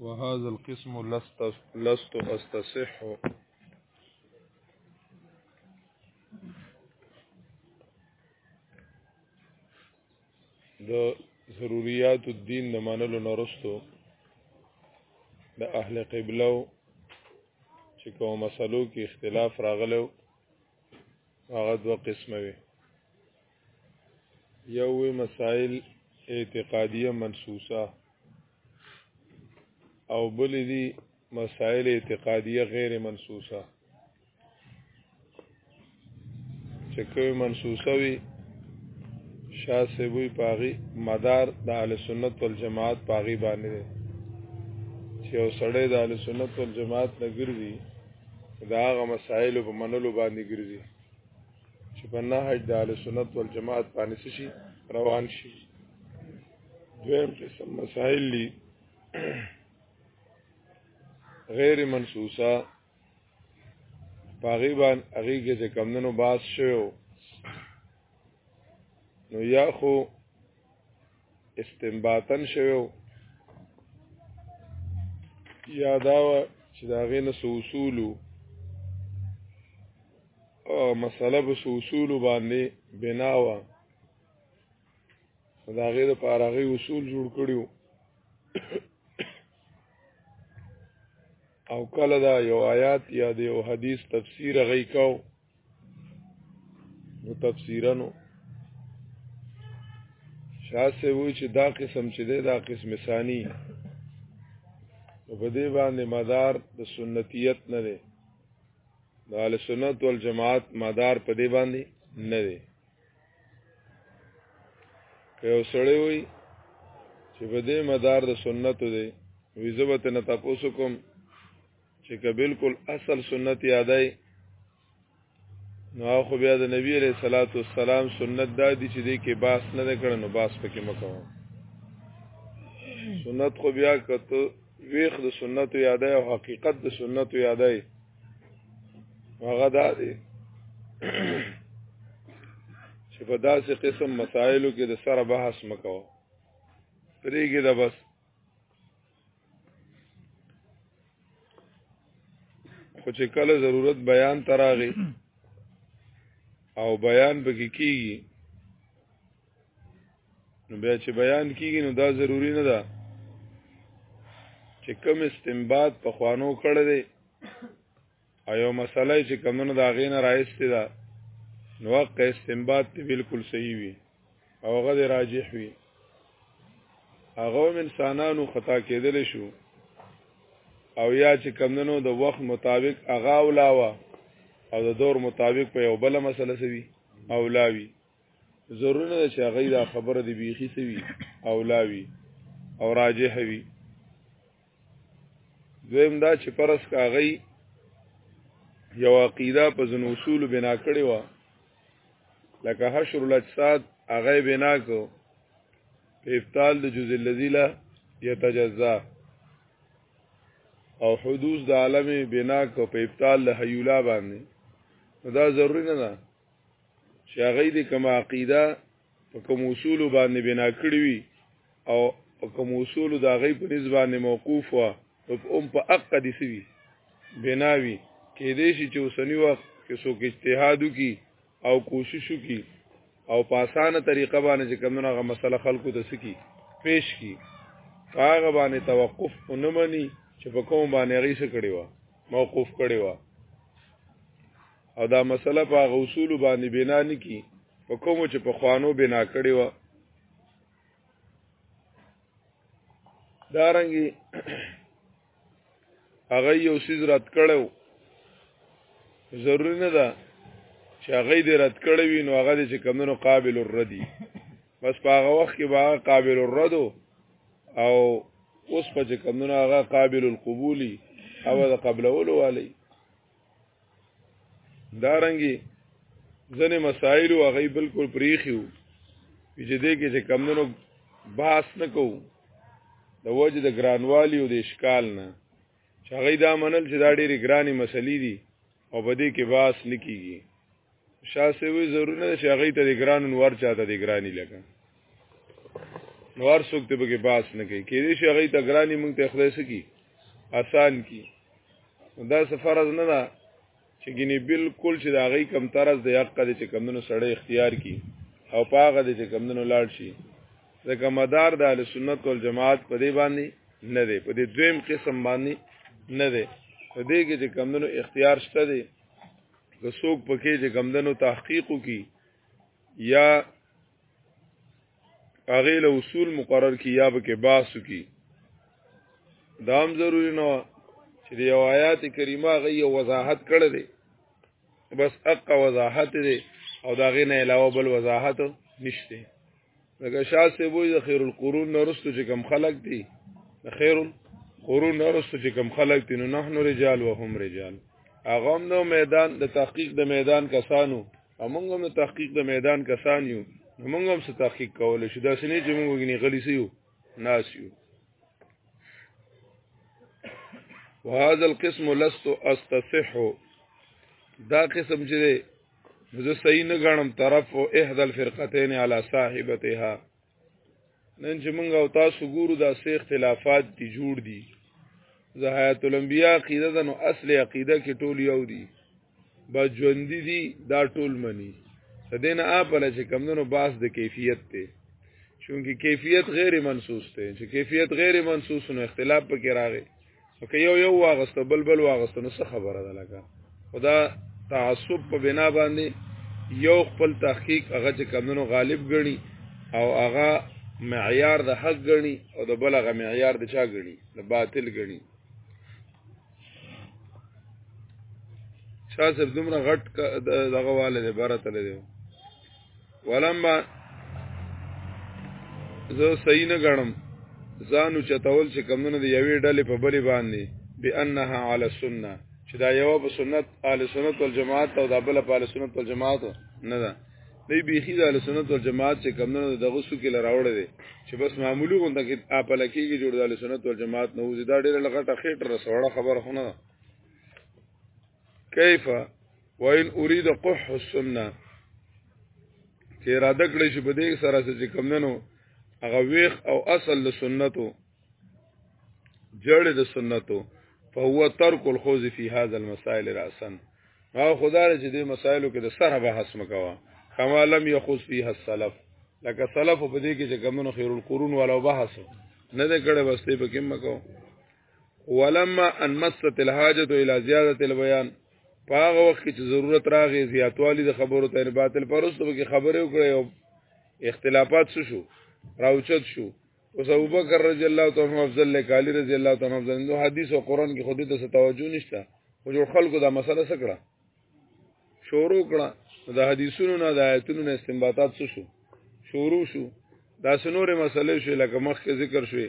وهذا القسم لست لست استصح د ضروريات الدين د منلو نرستو د اهل قبله چې کوم مسلو کې اختلاف راغلو هغه دوه قسمه وي یوې مسائل اعتقادیه منسوسه او بل دي مسائل اعتقادیه غیر منسوسه چې کوي منسوسه وي شاسې وي پاغي مدار د اهل سنت والجماعت پاغي باندې چې او سړی د اهل سنت والجماعت نه ګرځي دا هغه مسائل په منلو باندې ګرځي چې په نهج د اهل سنت والجماعت باندې شي روان شي دویم قسم مسائل دي غیر منسوسه پاغي باندې هغه کې چې کمندونو باس شوو نو یا خو استنباطن شوو یا دا چې دا غینه اصولو مسله په اصول باندې بنا و دا غیر په اړه اصول جوړ کړیو او کله دا یو آیات یا د یو حدیث تفسیر غي کو نو تفسیرانو شاسه وی چې دا قسم چې دی دا قسم ثانی په دې باندې مدار د سنتیت نه دی د اهل سنت والجماعت مدار په دې باندې نه دی که یو سړی وي چې په دې مدار د سنتو دی وی زه به تنه تاسو کوم چې که بالکل اصل سنت یادای نو خو بیا د نبی علیہ الصلوۃ والسلام سنت دا دي چې دې کې باس نه کړنو باس پکې مکو سنت خو بیا کته ویخ د سنت یادای او حقیقت د سنت یادای هغه دا دی چې په داسې قسم مسائلو کې د سره بحث مکو پرېږي دا بس خو چې کله ضرورت بیان تراغي او بیان پکې کیږي نو بیا چې بیان کیږي نو دا ضروری نه ده چې کوم استنباط په خوانو کړی دی ایو مسله چې کمنو دا غینه راځته ده نو وقت استنباط ته بالکل صحیح وي او غد راجح وي هغه انسانانو خطا کېدل شو او یا چې کمنو د وخت مطابق اغا اولاوه او د دور مطابق په یو بل مسله سوي اولاوي ضرور نه چې هغه دا خبره دی بیخي سوي او لاوي او راجح وي دویم دا چې پرس کاغی یو عقیده په زن اصول بنا کړی و لکه حشر الاجساد هغه بنا کو په ابطال د جزء الذی لا یتجزا او حدوث د عالم بنا کو په ابطال له حیولا باندې دا ضروری نه ده چې هغه دې کوم عقیده په کوم اصول باندې بنا کړی وي او په کوم اصول د هغه په نسبت باندې موقوف و او هم په حق دي سوي بناوي کې دې شي چې اوسنی وخت کې څوک اجتهاد وکي او کوشش وکي او په اسانه طریقه باندې چې کومه هغه مسله خلکو ته سکی پیش کی هغه باندې توقف ونمني چې په کوم باندې غیسه کړی و موقوف کړی و او دا مسله په هغه اصول باندې بنا نه کی په کوم چې په خوانو بنا کړي و دارنګي هغه یو سیز رات کړو ضروری نه ده چې هغه دې رات کړی وي نو هغه دې چې کمونو قابل الردی بس په هغه وخت کې به قابل الرد او اوس په چې کمونو هغه قابل القبولی او د قبلولو والی دارنګي ځنې مسائل او غي بالکل پریخیو چې دې کې چې کمندونو باس نه کوو د وجه د ګرانوالي او د اشکال نه چې هغه دا منل چې دا ډېری ګراني مسلې دي او په دې کې باس نکېږي شاسه وی ضرور نه چې هغه ته د ګران نور چاته د ګرانی لګا نور څوک ته به کې باس نه کوي کې دې چې هغه ته ګرانی مونږ ته خدای سکی آسان کی دا سفر از نه ده چې ګینه بالکل چې دا غي کم طرز د حق د چې کمونو سړی اختیار کی او پاغه د چې کمونو لاړ شي ځکه مدار د اهل سنت والجماعت په دې باندې نه دی په دې دویم قسم باندې نه دی په دې کې چې کمونو اختیار شته دی که څوک پکې چې کمدنو تحقیق وکي یا هغه له اصول مقرر کی یا به کې باس وکي دا هم ضروری نه چې دی آیات کریمه غي وضاحت کړی دی بس اق وضاحت دی او دا غي نه علاوه بل وضاحت نشته لکه شاه سیبوی د خیر القرون نرستو چې کم خلق دي د خیر القرون نرستو چې کم خلق دي نو نحن رجال وهم رجال هغه هم نو میدان د تحقیق د میدان کسانو موږ هم د تحقیق د میدان کسان یو موږ هم څه تحقیق کول شي دا سنې چې موږ وګني غلی سیو ناس یو وهذا القسم لست استصح دا قسم چې زه صحیح نه غنم طرف او احد الفرقتين على صاحبتها نن چې موږ او تاسو ګورو دا سه اختلافات دي جوړ دي زهایت الانبیاء عقیده ده نو اصل عقیده کې ټول یو دي با ژوند دي دا ټول مني سدین اپل چې کمندونو باس د کیفیت ته چونکی کیفیت غیر منسوس ته چې کیفیت غیر منسوس نو اختلاف پکې راغی که یو یو واغسته بل بل واغسته نو څه خبره ده لکه خدا تعصب په بنا باندې یو خپل تحقیق هغه چې کمونو غالب ګڼي او هغه معیار د حق ګڼي او د بل هغه معیار د چا ګڼي د باطل ګڼي شاه صاحب دومره غټ دغه والي دی بره تللی دی ولما زه صحیح نه غنم ځانو چتول چې کمونه دی یوې ډلې په بلی باندې بانها علی السنه چې دا یو په سنت اهل سنت والجماعت او دا بل په اهل سنت والجماعت نه ده دی بیخی د اهل سنت والجماعت چې کمونه دغه سو کې لراوړل دي چې بس معمولی غونډه کې اپل کېږي جوړ د اهل سنت والجماعت نه وځي دا ډېر لغټه خېټه رسوړه خبر خونه کیفه وان اريد قح السنه چې اراده کړې شي په دې سره چې کمندنو هغه ویخ او اصل د سنتو جړ د سنتو فهو ترک الخوز فی هذا المسائل راسا او خدای چې دې مسائلو کې د سره بحث مکوا کما لم یخوز فیها السلف لکه سلف په دې کې چې کمنو خیر القرون والا بحث نه دې کړه بس ته په کې مکو ولما ان مست الحاجت الى زیادت البيان پاغه وخت کې چې ضرورت راغی زیاتوالی د خبرو ته باطل پرستو کې خبرې وکړې او اختلافات شو شو راوچت شو اوس ابو بکر رضی الله تعالی عنہ افضل لک علی رضی الله تعالی عنہ نو حدیث او قران کې خود ته توجه نشته او جو خلکو دا مسله سکړه شروع کړه دا حدیثونو نه د آیتونو نه استنباطات شو شروع شو دا سنورې مسلې شو لکه مخکې ذکر شوې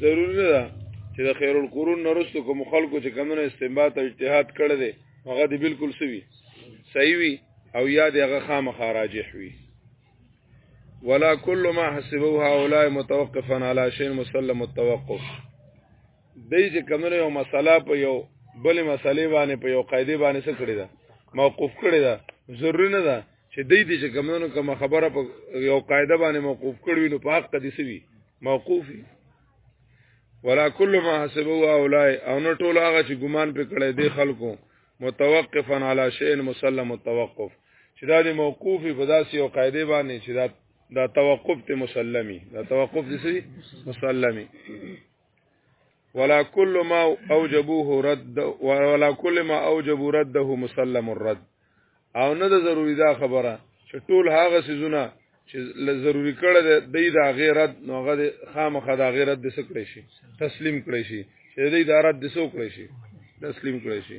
ضرور نه ده چې د خیر القرون نرستو کوم خلکو چې کمونه استنباط او اجتهاد کړی دی هغه دی بالکل سوي صحیح وي او یا دی هغه خامخ راجح وي ولا كل ما حسبه هؤلاء متوقفا على شيء مسلم التوقف دای چې کمونه یو مسله په یو بل مسلې باندې په یو قاعده باندې څه کړی دا موقوف کړی دا ضروري نه ده چې دې دې چې کومونو کوم خبره په یو قاعده باندې موقوف کړوي نو په حق دې سوي موقوفي ولا کل ما حسبوا اولای او نه ټول هغه چې ګمان په کړې دې خلکو متوقفا علی شیء مسلم التوقف چې دا دې موقوفي په داسې یو قاعده باندې چې دا دا توقف ته مسلمي دا توقف دې سوي مسلمي ولا كل ما اوجبوه رد ولا كل ما اوجبوا رده مسلم الرد او نه د ضروری دا خبره چې ټول هغه سيزونه چې ضروری کړه د دې د غیرت نو هغه خامخا د غیرت د سکړې شي تسلیم کړی شي چې دې د رد د سو کړی شي تسلیم کړی شي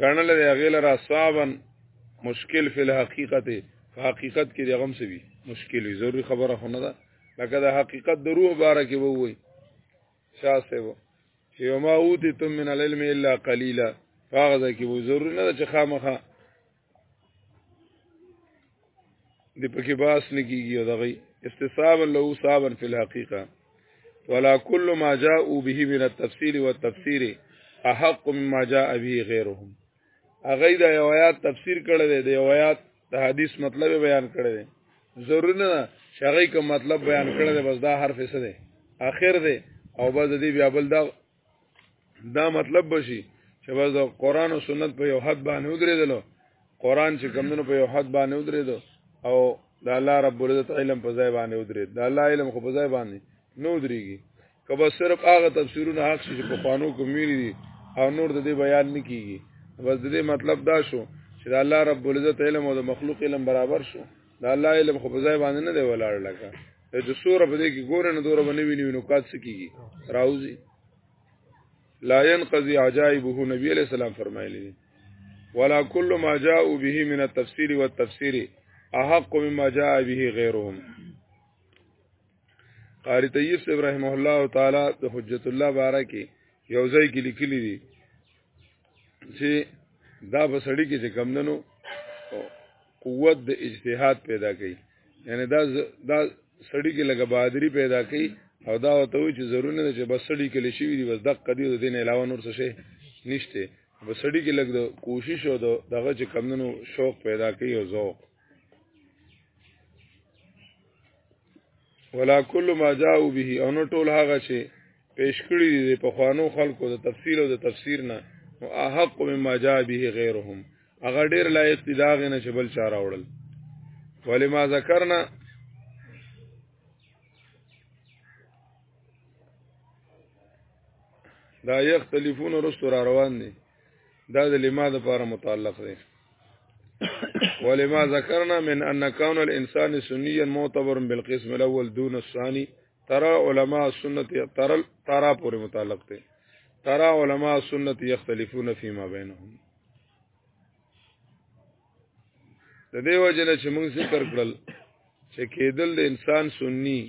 غنل دی هغه لره صابن مشکل فی الحقیقت په حقیقت کې دغم څه وی مشکل وی ضروری خبره خونه ده لکه د حقیقت د روح باره کې ووي شاسه وو چې ما اوتی تم من العلم الا قليلا فغزه کې وو ضروری نه چې خامخه دی پکې باس نه کیږي او دغه استصابا له صابا فی الحقیقه ولا كل ما جاءوا به من التفسير والتفسير احق مما جاء به غيرهم هغه دا یو آیات تفسیر کړی دی د یو آیات د حدیث مطلب بیان کړی دی ضرور نه چې هغه کوم مطلب بیان کړی دی بس دا حرف څه دی اخر دی او بس دې بیا بل دا دا مطلب بشي چې بس د قران او سنت په یو حد باندې ودرېدل قران چې کمونو په یو حد باندې ودرېد او د الله رب العزت علم په ځای باندې ودرېد د الله علم خو په ځای باندې نو دريږي کبه صرف هغه تفسیرونه حق شي په قانون کې ميري دي او نور د دې بیان نه کیږي بس د دې مطلب دا شو چې د الله رب العزت علم او د مخلوق علم برابر شو دا الله علم خو په ځای باندې نه دی ولاړ لکه د سوره په دې کې ګور نه دوره باندې ویني نو کات سکیږي راوځي لا ينقضي عجائبه نبی عليه السلام فرمایلی ولا كل ما جاء به من التفسير والتفسير احق مما جاء به غيرهم قاری طیب صاحب رحمه الله تعالی د حجت الله بارکه یو ځای کې لیکلی دی چې دا په سړی کې چې کم دنو قوت د اجتهاد پیدا کوي یعنی دا دا سړی کې لګه بادری پیدا کوي او دا ته وی چې ضرور نه چې بس سړی کې لشي وي بس دقه دی د دین علاوه نور څه شي نشته بس سړی کې لګ د کوشش او دغه چې کم دنو شوق پیدا کوي او ذوق ولا کل ما جاءوا به او نو ټول هغه چې پیش کړی دي په خوانو خلکو د تفصیل او د تفسیر نه او احق مما جاء به غیرهم هغه ډیر لایق دي دا غنه چې بل چا راوړل ولما ذکرنا دا یختلفون رستو را روان دي دا د لما د پاره متعلق دي ولما ذكرنا من ان كون الانسان سنيا معتبر بالقسم الاول دون الثاني ترى علماء السنه ترى ترى پورې متعلق دي ترى علماء السنه يختلفون فيما بينهم د دې وجنه چې موږ ذکر کړل چې کېدل د انسان سنی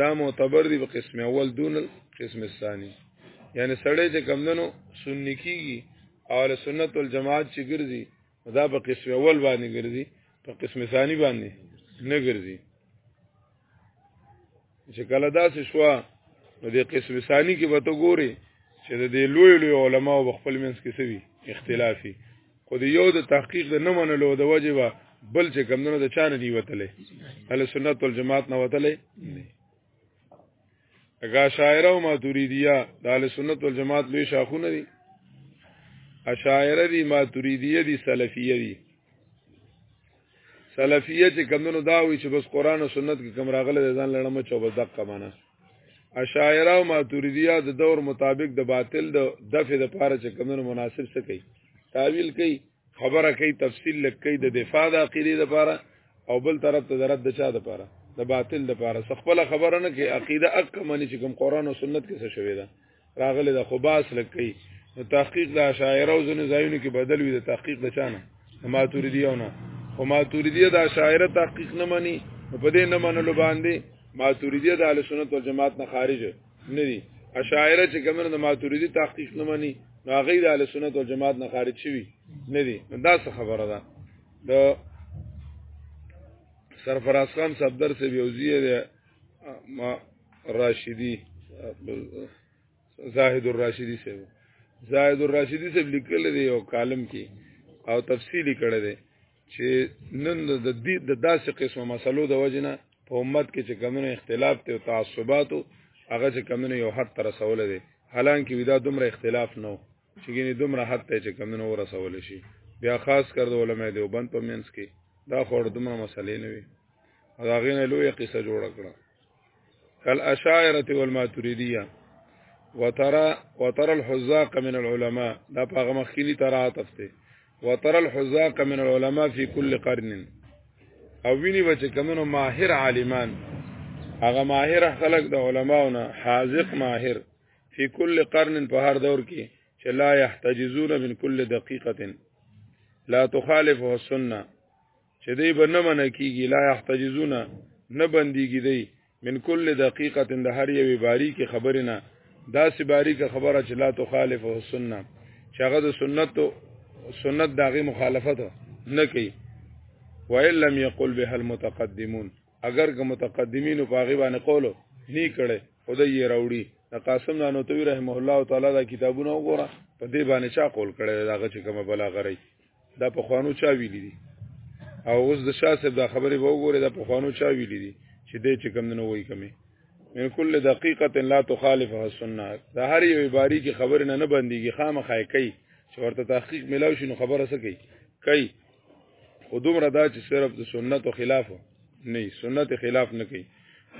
دا معتبر دی په قسم اول دون قسم ثانی یعنی سړی چې کمندنو سنی کیږي او له سنت والجماعت چې ګرځي دا په قسم اول باندې ګرځي په قسم ثانی باندې نه ګرځي چې کله داسې شو نو د قسم ثانی کې به ته ګوري چې د دې لوی لوی علماو په خپل منځ کې سوي اختلافي خو د یو د تحقیق د نه منلو د وجه به بل چې کمندونو د چانه دی وتلې اهل سنت والجماعت نه وتلې نه اګه شاعره او ماتوریدیه د اهل سنت والجماعت لوی شاخونه دي اشاعره دي ماتوریدیه دي سلفیه دي سلفیه چې کمونو دا وی چې بس قران او سنت کې کم راغله ځان لړم چو بس دقه معنا اشاعره او ماتوریدیه د دور مطابق د باطل د دفع د پاره چې کمونو مناسب څه کوي تعویل کوي خبره کوي تفصیل لکې د دفاع د عقیده د پاره او بل طرف ته د رد د چا د پاره د باطل د پاره خپل خبره نه کې عقیده اک منی چې کوم قران او سنت کې څه شوی ده راغله د خباس لکې نو تحقیق د شاعرو زنه ځایونو کې بدل وي د تحقیق د چانه ماتوریدیونه خو ماتوریدی د شاعر تحقیق نه مني په دې نه منلو باندې ماتوریدی د اهل سنت والجماعت نه خارج نه دي اشاعره چې کومه د ماتوریدی تحقیق نه مني نو هغه د اهل سنت والجماعت نه خارج شوی نه دي دا څه خبره ده د سرفراز خان صدر سے بیوزیه ما راشدی زاهد الراشدی سیب زاهد الراشدی سیب لیکل دی او کالم کې او تفصیلی کړی دی چې نن د دې د داسې قسمه مسلو د وجنه په امت کې چې کمونه اختلاف ته او تعصباتو هغه چې کمونه یو حد تر رسول دي حالانکه ودا دومره اختلاف نو چې ګینه دومره حد ته چې کمونه ورسول شي بیا خاص کر د علماء دیوبند په منځ کې دا خور دومره مسلې نه وي او دا غینه لوی قصه جوړ کړه کل اشاعره والماتریدیه وترى وترى الحزاق من العلماء دا په هغه مخکینی تراتف ته وترى الحزاق من العلماء في كل قرن او ویني بچ کمنو ماهر عالمان هغه ماهر خلق د علماونه حاذق ماهر فی کل قرن په هر دور کې چې لا يحتجزون من کل دقیقه لا تخالفه السنه چې دی به نه منه کیږي لا يحتجزون نه بنديږي دی من کل دقیقه د هر یوې باریکې خبرې نه داسې باریکه خبره چې لا تخالفه السنه چې هغه د سنت سنت داغي مخالفت نه کوي وَإِن لَّمْ يَقُلْ بِهَا الْمُتَقَدِّمُونَ اگر که متقدمینو په هغه باندې قولو نه کړي خدای یې راوړي د قاسم نانوتوی رحمه الله تعالی دا کتابونه وګوره په دې باندې چا قول کړی دا غچ کومه بلا غري دا په خوانو چا ویلي دي او اوس د شاه صاحب دا خبرې به وګوره دا په خوانو چا ویلي دي چې دې چې کم نه وای کمی من کل دقیقه لا تخالفها السنه دا هر یو عباري کې خبر نه نه بنديږي خامخای کوي چې ورته تحقیق ملاوي شنو خبره سکی کوي خو دومره دا چې صرف د سنت او خلاف نه سنت خلاف نه کوي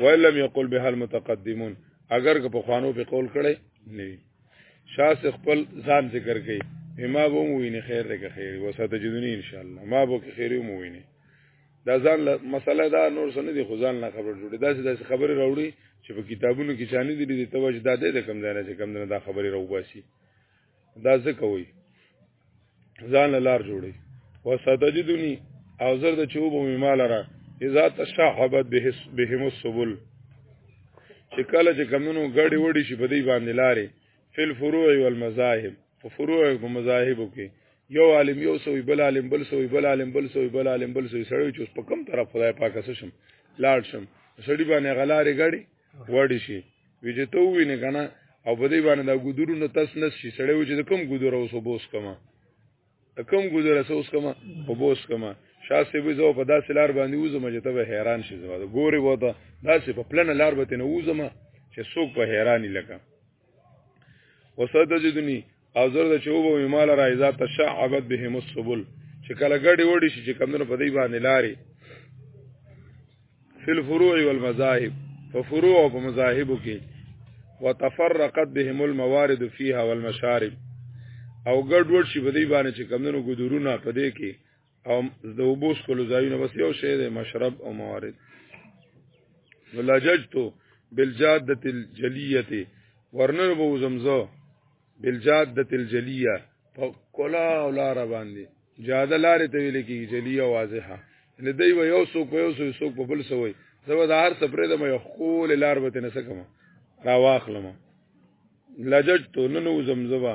ولم یقل به المتقدمون اگر که په خوانو په قول کړي نه شاس خپل ځان ذکر کوي ما به مو ویني خیر ده که خیر وساته جدونی ان شاء الله ما به که خیر مو ویني دا ځان مسله دا نور څه نه دي خو ځان نه خبر جوړي دا چې داسې خبره راوړي چې په کتابونو کې چاني دي د توجه دا د کم ځای نه چې کم نه دا خبره راوباسي دا څه کوي ځان لار جوړي وستجدني او زر د چوب او مال را اذا تشعبت به بهم السبل چې کله چې کمونو غړي وړي شي په دې باندې لارې فل فروع والمذاهب په فروع او مذاهب کې یو عالم یو سوی بل عالم بل سوی بل عالم بل سوی بل عالم بل سوی سړی چې په کوم طرف خدای پاک سشم لاړ شم سړی باندې غلارې غړي وړي شي وی چې ته وینې کنه او په دې باندې دا ګذرونه تاس نس شي سړی و چې کوم ګذر اوس وبوس کما کوم ګذر اوس کما وبوس کما شاسې به زو په داسې لار باندې وزم چې ته به حیران شې زما دا ګوري وته داسې په پلن لار به تنه وزم چې څوک په حیرانی لګم وسدجدنی او زر د چوب او مال را اذا تشعبت بهم السبل چې کله ګډي وډي شي چې کمنو په دې باندې لاري فل فروع والمذاهب په فروع او په مذاهبو کې وتفرقت بهم الموارد فيها والمشارب او ګډ وډ شي په دې باندې چې کمنو ګذرونه په دې کې او د اوبو سکلو ځایونه بس یو شی دی مشرب او موارد نو لججتو بالجاده الجلیه ورنه به زمزو بالجاده الجلیه په کلا او لار باندې جاده لارې ته ویل کېږي جلیه واضحه ان دوی و یو څوک یو څوک په بل سوی زه به د هر څه پرې د مې خول لار به تنه سکم را واخلم لججتو ننو زمزبا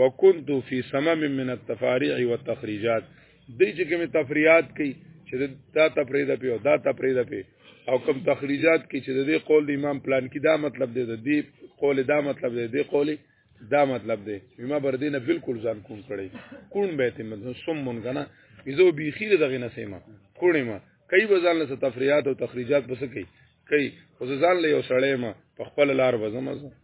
وكنت في سمم من التفاريع والتخريجات دې چې کوم تفریات کوي چې دا تفریده په او دا تفریده په او کوم تخریجات کې چې د دې قول د امام پلان کې دا مطلب دی د دې قول دا مطلب دی د دې قول دا مطلب دی ما بر دې نه بالکل ځان کوم کړی کون به ته مزه سم مونږ نه یزو بیخی دغه نه سیمه کونی ما کای بزان له تفریات او تخریجات بس کوي کای خو ځان له یو سړی ما په خپل لار وزم